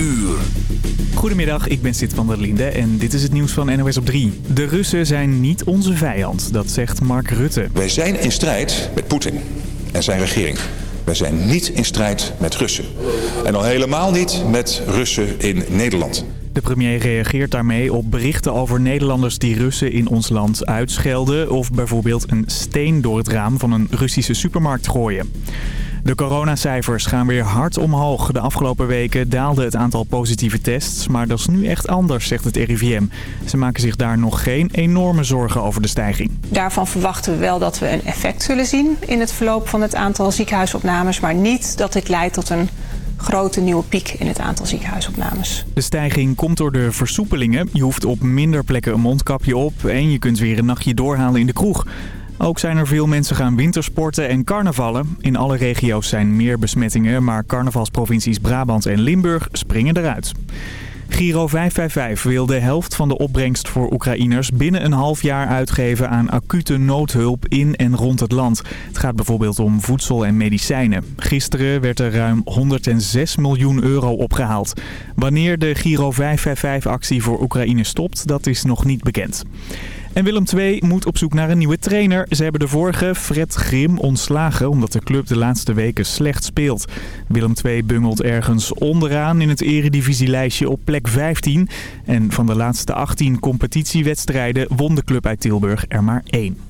uur. Goedemiddag, ik ben Sid van der Linde en dit is het nieuws van NOS op 3. De Russen zijn niet onze vijand, dat zegt Mark Rutte. Wij zijn in strijd met Poetin en zijn regering. Wij zijn niet in strijd met Russen. En al helemaal niet met Russen in Nederland. De premier reageert daarmee op berichten over Nederlanders die Russen in ons land uitschelden... of bijvoorbeeld een steen door het raam van een Russische supermarkt gooien. De coronacijfers gaan weer hard omhoog. De afgelopen weken daalde het aantal positieve tests, maar dat is nu echt anders, zegt het RIVM. Ze maken zich daar nog geen enorme zorgen over de stijging. Daarvan verwachten we wel dat we een effect zullen zien in het verloop van het aantal ziekenhuisopnames, maar niet dat dit leidt tot een grote nieuwe piek in het aantal ziekenhuisopnames. De stijging komt door de versoepelingen. Je hoeft op minder plekken een mondkapje op en je kunt weer een nachtje doorhalen in de kroeg. Ook zijn er veel mensen gaan wintersporten en carnavallen. In alle regio's zijn meer besmettingen, maar carnavalsprovincies Brabant en Limburg springen eruit. Giro 555 wil de helft van de opbrengst voor Oekraïners binnen een half jaar uitgeven aan acute noodhulp in en rond het land. Het gaat bijvoorbeeld om voedsel en medicijnen. Gisteren werd er ruim 106 miljoen euro opgehaald. Wanneer de Giro 555 actie voor Oekraïne stopt, dat is nog niet bekend. En Willem II moet op zoek naar een nieuwe trainer. Ze hebben de vorige, Fred Grim, ontslagen omdat de club de laatste weken slecht speelt. Willem II bungelt ergens onderaan in het eredivisielijstje op plek 15. En van de laatste 18 competitiewedstrijden won de club uit Tilburg er maar één.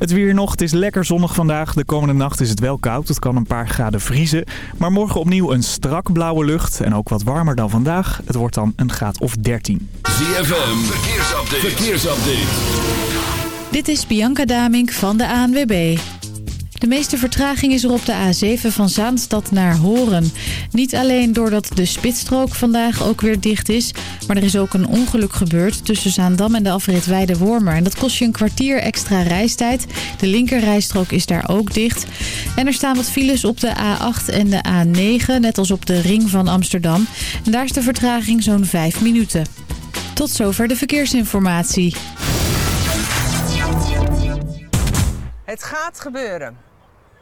Het weer nog. Het is lekker zonnig vandaag. De komende nacht is het wel koud. Het kan een paar graden vriezen. Maar morgen opnieuw een strak blauwe lucht. En ook wat warmer dan vandaag. Het wordt dan een graad of 13. ZFM, verkeersupdate. verkeersupdate. Dit is Bianca Damink van de ANWB. De meeste vertraging is er op de A7 van Zaanstad naar Horen. Niet alleen doordat de spitsstrook vandaag ook weer dicht is... maar er is ook een ongeluk gebeurd tussen Zaandam en de afrit Weide-Wormer. En dat kost je een kwartier extra reistijd. De linkerrijstrook is daar ook dicht. En er staan wat files op de A8 en de A9, net als op de ring van Amsterdam. En daar is de vertraging zo'n 5 minuten. Tot zover de verkeersinformatie. Het gaat gebeuren.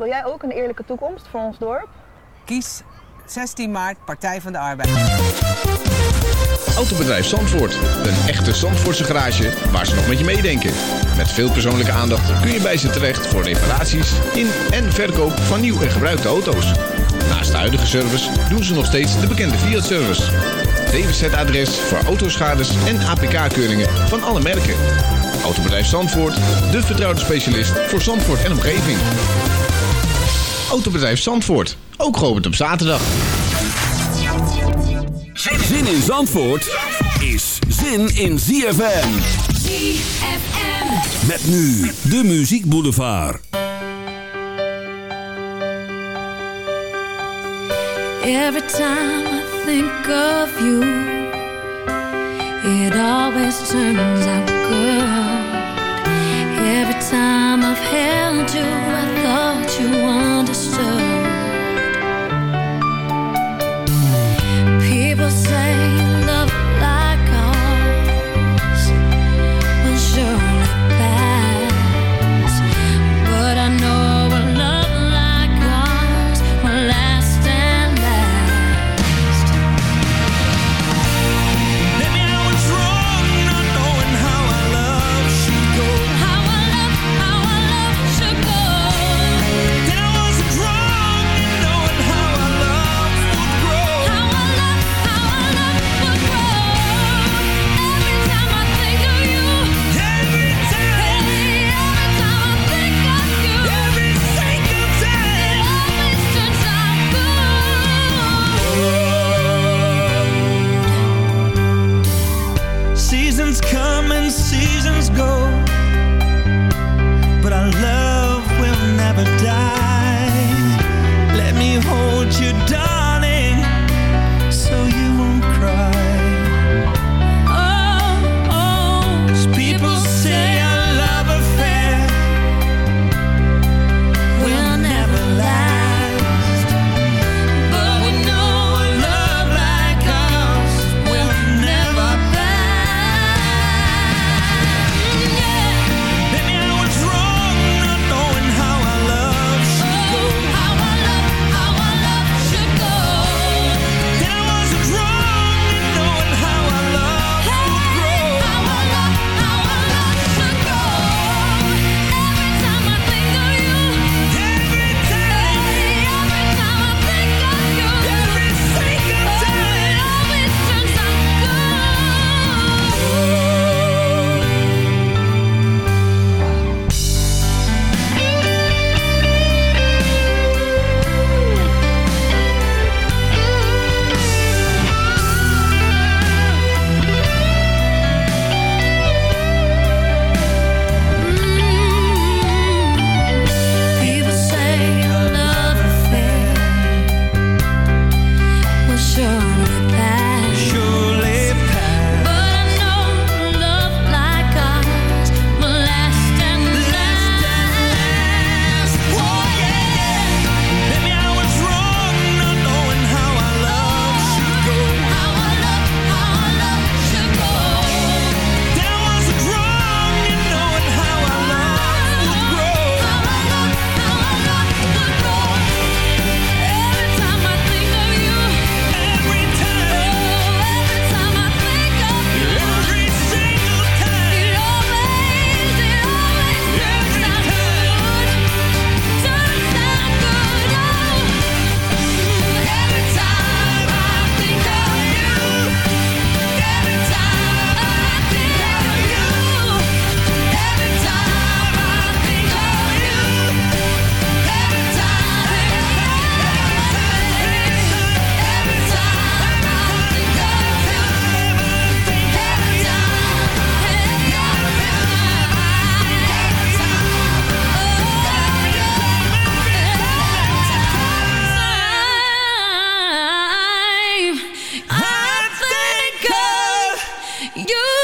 Wil jij ook een eerlijke toekomst voor ons dorp? Kies 16 maart Partij van de Arbeid. Autobedrijf Zandvoort. Een echte Zandvoortse garage waar ze nog met je meedenken. Met veel persoonlijke aandacht kun je bij ze terecht voor reparaties in en verkoop van nieuw en gebruikte auto's. Naast de huidige service doen ze nog steeds de bekende Fiat-service. DWZ-adres voor autoschades en APK-keuringen van alle merken. Autobedrijf Zandvoort, de vertrouwde specialist voor Zandvoort en omgeving. Autobedrijf Zandvoort, ook geopend op zaterdag. Zin in Zandvoort is zin in ZFM. ZFM. Met nu de Muziek Boulevard. Every time I think of you, it always turns out good. Every time I've held you, You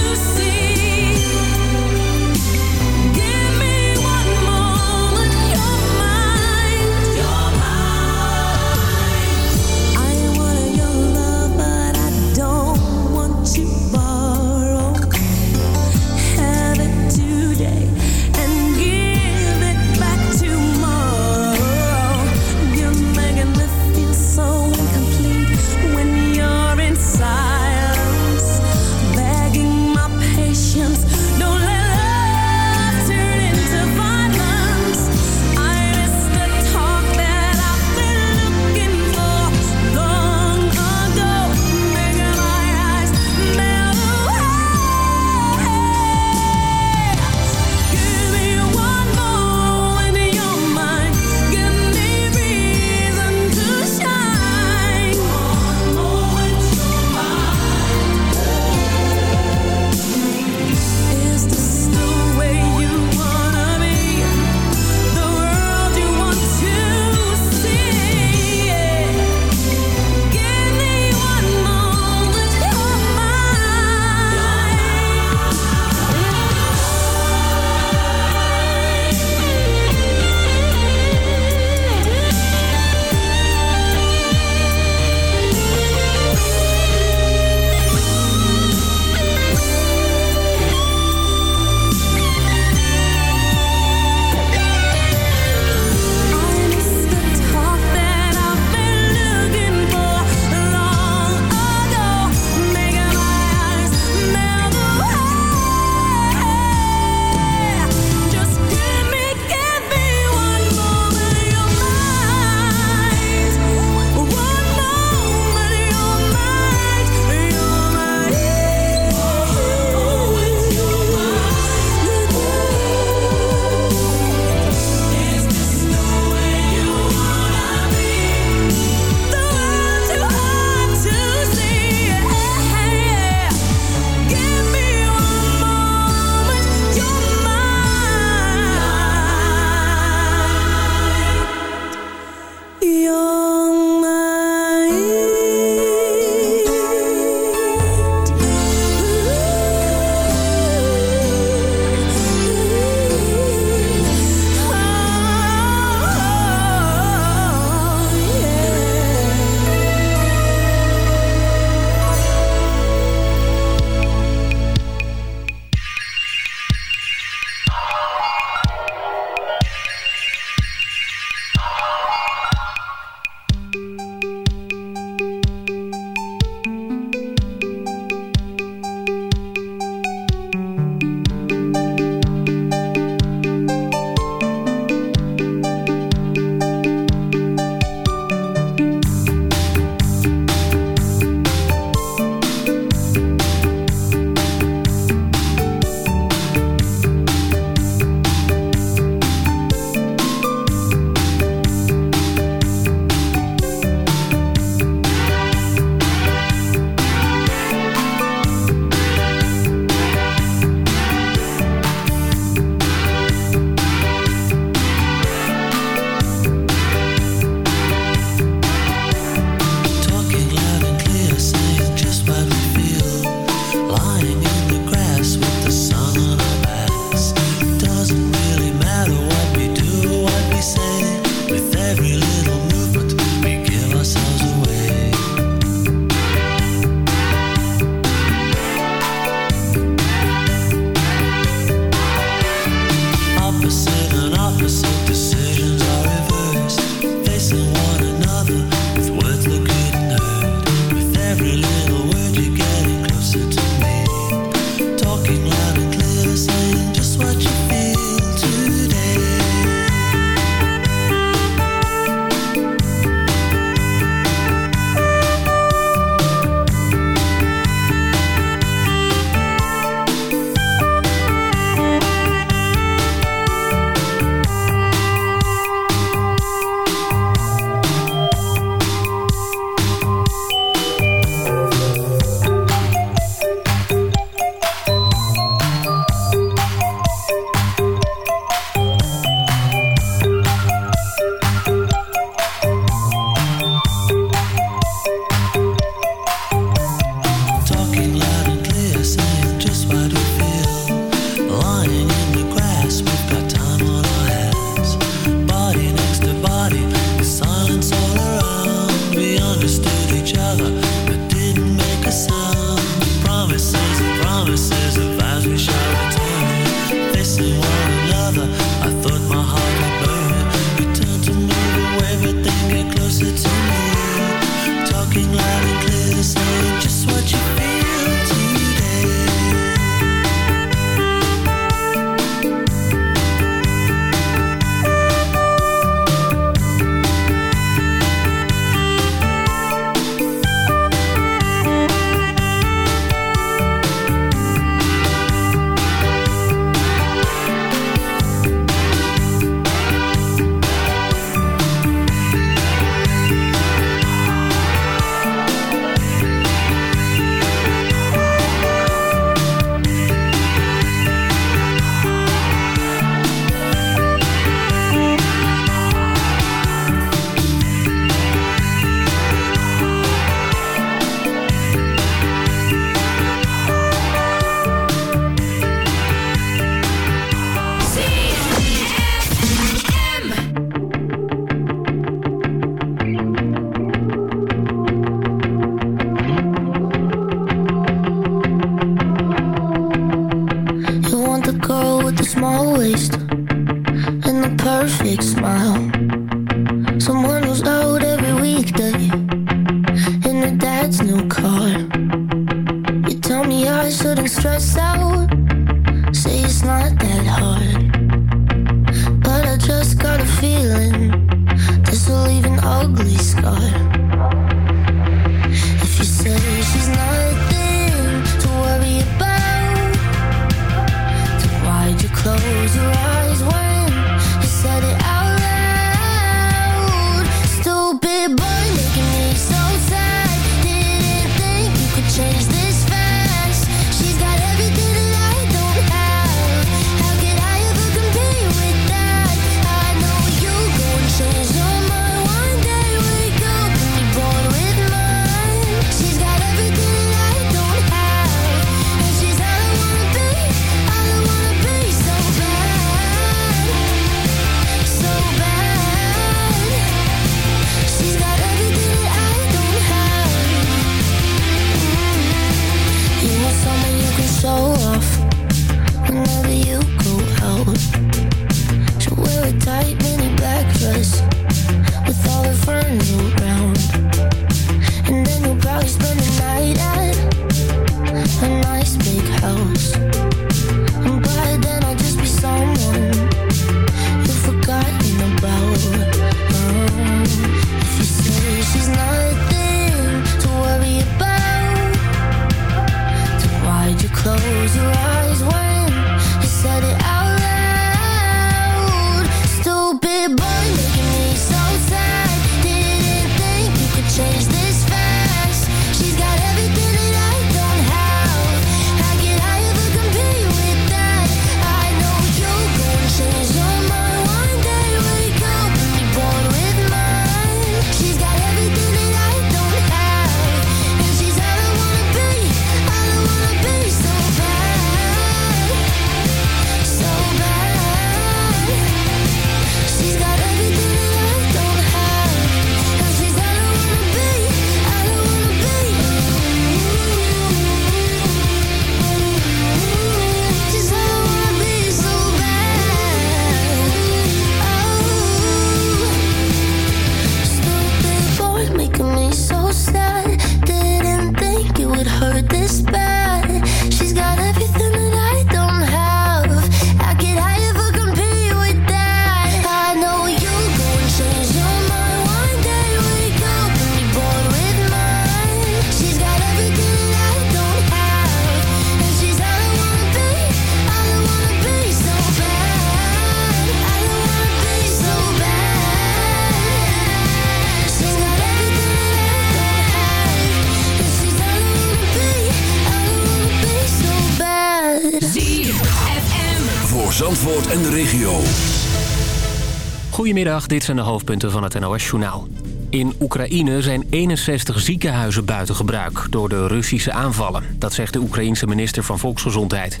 Dit zijn de hoofdpunten van het NOS-journaal. In Oekraïne zijn 61 ziekenhuizen buiten gebruik door de Russische aanvallen. Dat zegt de Oekraïense minister van Volksgezondheid.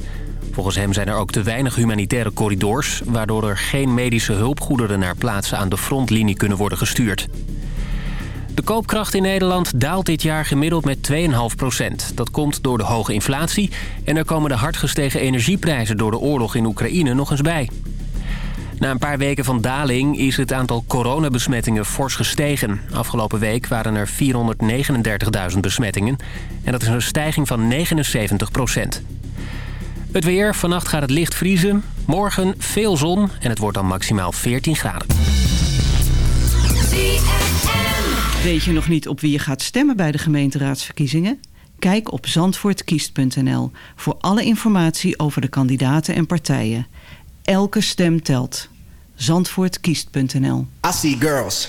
Volgens hem zijn er ook te weinig humanitaire corridors... waardoor er geen medische hulpgoederen naar plaatsen aan de frontlinie kunnen worden gestuurd. De koopkracht in Nederland daalt dit jaar gemiddeld met 2,5 procent. Dat komt door de hoge inflatie en er komen de hard gestegen energieprijzen door de oorlog in Oekraïne nog eens bij. Na een paar weken van daling is het aantal coronabesmettingen fors gestegen. Afgelopen week waren er 439.000 besmettingen en dat is een stijging van 79 procent. Het weer, vannacht gaat het licht vriezen. Morgen veel zon en het wordt dan maximaal 14 graden. Weet je nog niet op wie je gaat stemmen bij de gemeenteraadsverkiezingen? Kijk op zandvoortkiest.nl voor alle informatie over de kandidaten en partijen. Elke stem telt. Zandvoortkiest.nl I girls.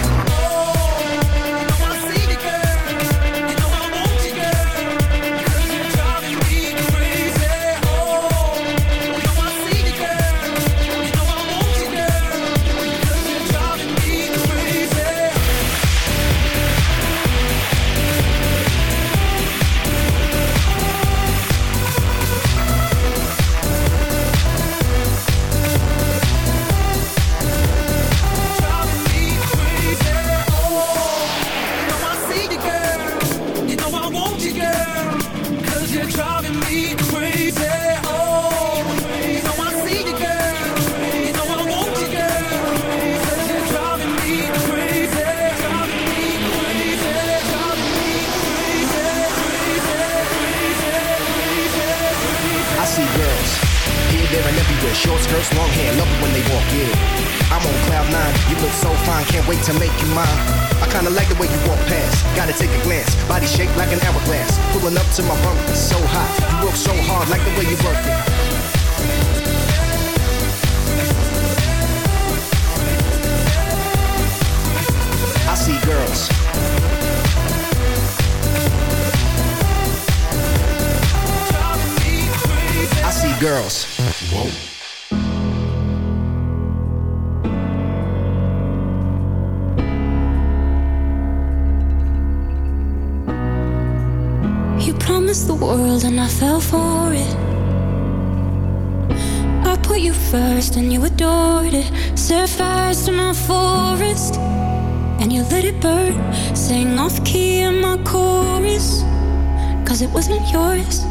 Girls. You promised the world and I fell for it. I put you first and you adored it. Set fires to my forest and you let it burn. Sang off key in my chorus, cause it wasn't yours.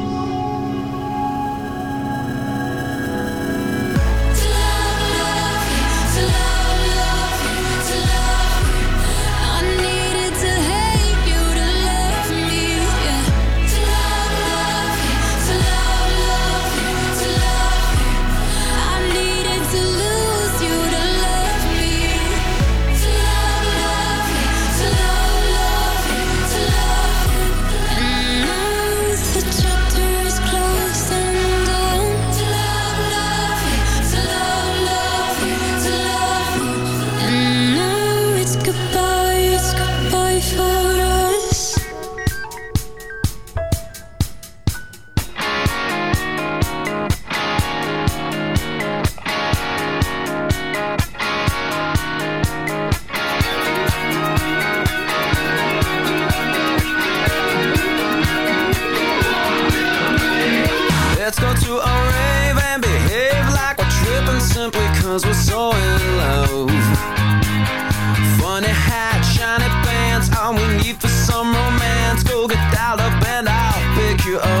you